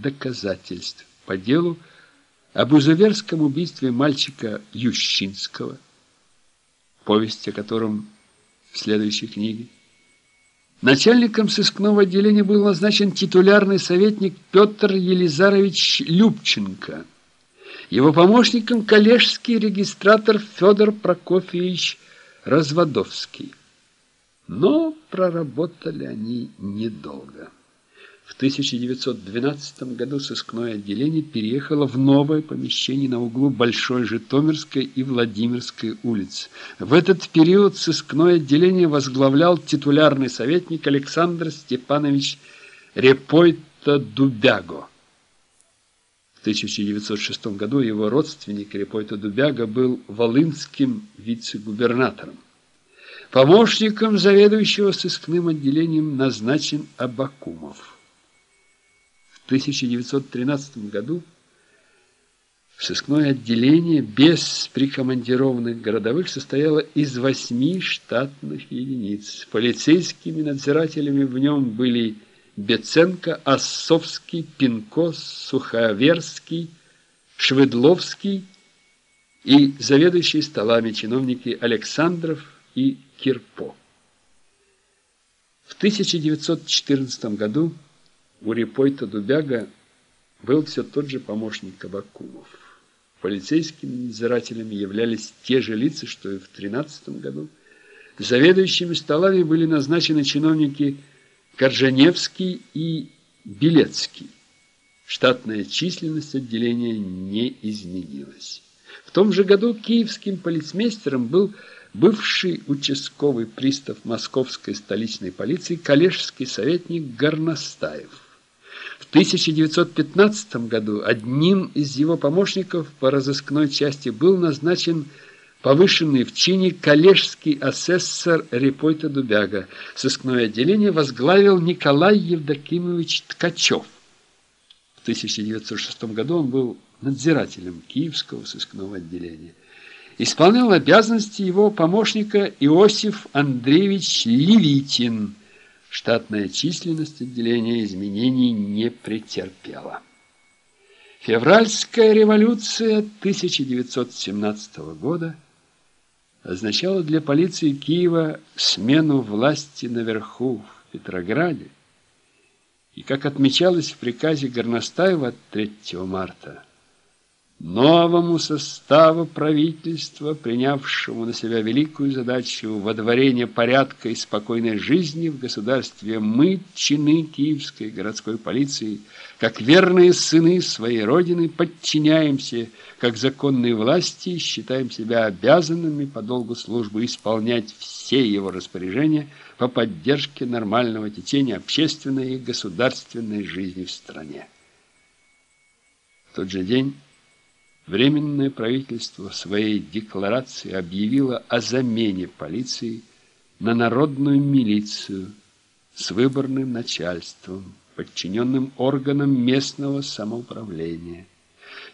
доказательств по делу об изуверском убийстве мальчика Ющинского, повесть о котором в следующей книге. Начальником сыскного отделения был назначен титулярный советник Петр Елизарович Любченко. Его помощником – коллежский регистратор Федор Прокофьевич Разводовский. Но проработали они недолго. В 1912 году сыскное отделение переехало в новое помещение на углу Большой Житомирской и Владимирской улиц. В этот период сыскное отделение возглавлял титулярный советник Александр Степанович Репойто-Дубяго. В 1906 году его родственник Репойто-Дубяго был волынским вице-губернатором. Помощником заведующего сыскным отделением назначен Абакумов. 1913 году в сыскное отделение без прикомандированных городовых состояло из восьми штатных единиц. Полицейскими надзирателями в нем были Беценко, Оссовский, Пинко, Суховерский, Шведловский и заведующие столами чиновники Александров и Кирпо. В 1914 году у Репойта Дубяга был все тот же помощник Кабакумов. Полицейскими надзирателями являлись те же лица, что и в 13 году. Заведующими столами были назначены чиновники Коржаневский и Белецкий. Штатная численность отделения не изменилась. В том же году киевским полицмейстером был бывший участковый пристав московской столичной полиции коллежский советник Горностаев. В 1915 году одним из его помощников по разыскной части был назначен повышенный в чине коллежский асессор Репойта Дубяга. Сыскное отделение возглавил Николай Евдокимович Ткачев. В 1906 году он был надзирателем Киевского сыскного отделения. Исполнял обязанности его помощника Иосиф Андреевич Левитин – штатная численность отделения изменений не претерпела. Февральская революция 1917 года означала для полиции Киева смену власти наверху в Петрограде. И, как отмечалось в приказе Горностаева от 3 марта, новому составу правительства, принявшему на себя великую задачу водворения порядка и спокойной жизни в государстве, мы, чины Киевской городской полиции, как верные сыны своей Родины, подчиняемся как законной власти считаем себя обязанными по долгу службы исполнять все его распоряжения по поддержке нормального течения общественной и государственной жизни в стране. В тот же день Временное правительство в своей декларации объявило о замене полиции на народную милицию с выборным начальством, подчиненным органам местного самоуправления.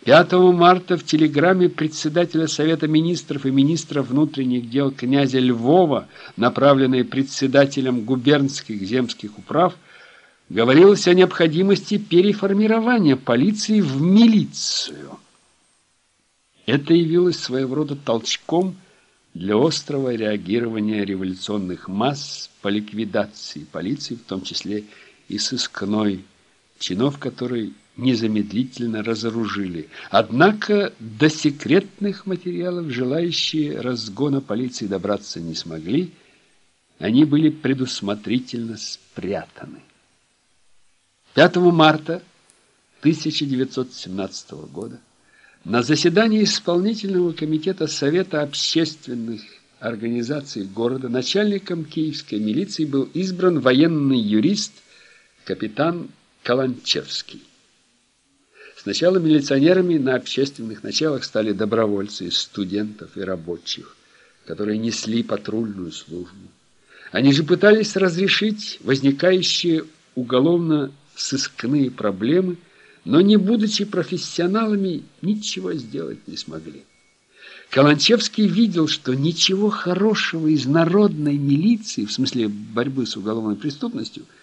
5 марта в телеграмме председателя Совета министров и министра внутренних дел князя Львова, направленной председателем губернских земских управ, говорилось о необходимости переформирования полиции в милицию. Это явилось своего рода толчком для острого реагирования революционных масс по ликвидации полиции, в том числе и сыскной, чинов которой незамедлительно разоружили. Однако до секретных материалов желающие разгона полиции добраться не смогли, они были предусмотрительно спрятаны. 5 марта 1917 года на заседании исполнительного комитета Совета общественных организаций города начальником киевской милиции был избран военный юрист капитан Каланчевский. Сначала милиционерами на общественных началах стали добровольцы из студентов и рабочих, которые несли патрульную службу. Они же пытались разрешить возникающие уголовно-сыскные проблемы – но, не будучи профессионалами, ничего сделать не смогли. Каланчевский видел, что ничего хорошего из народной милиции, в смысле борьбы с уголовной преступностью,